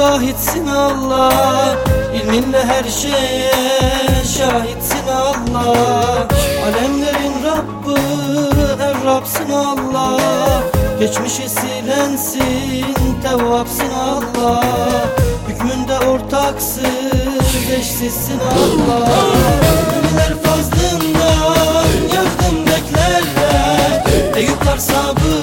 vahitsin Allah. İlminle her şeye şahitsin Allah. Alemlerin Rabbı her Rabsın Allah. Geçmişi silensin tevvapsın Allah. Hükmünde ortaksız eşsizsin Allah. Ümler fazlından yardım beklerler. Eyüpler sabır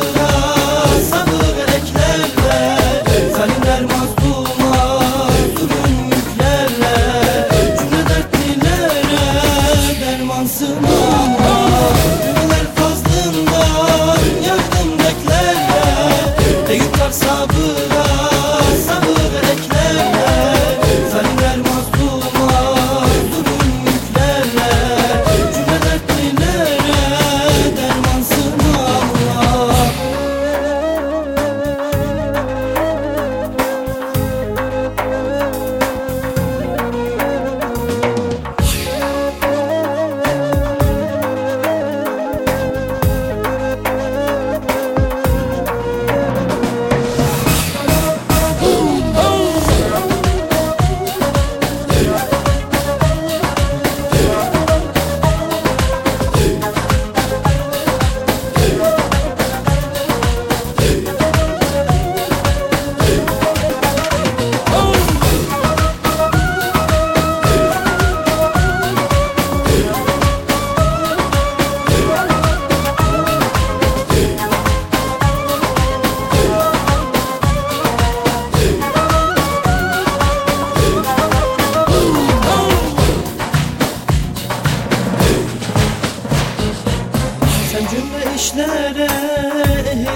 mundo.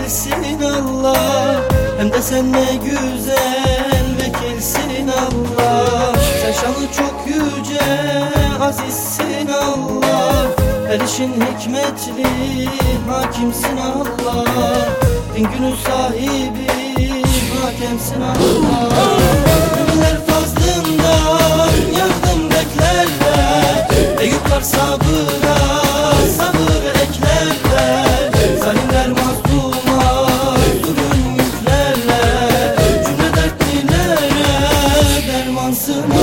Ehilsin Allah. Hem de sen ne güzel vekilsin Allah. Sen şanı çok yüce azizsin Allah. Her işin hikmetli hakimsin Allah. Din günü sahibi hakemsin Allah yansın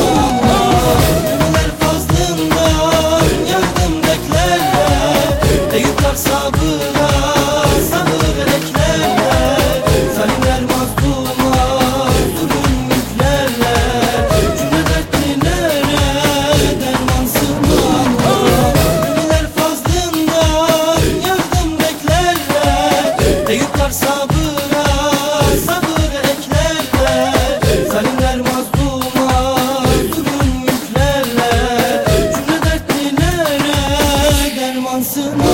무슨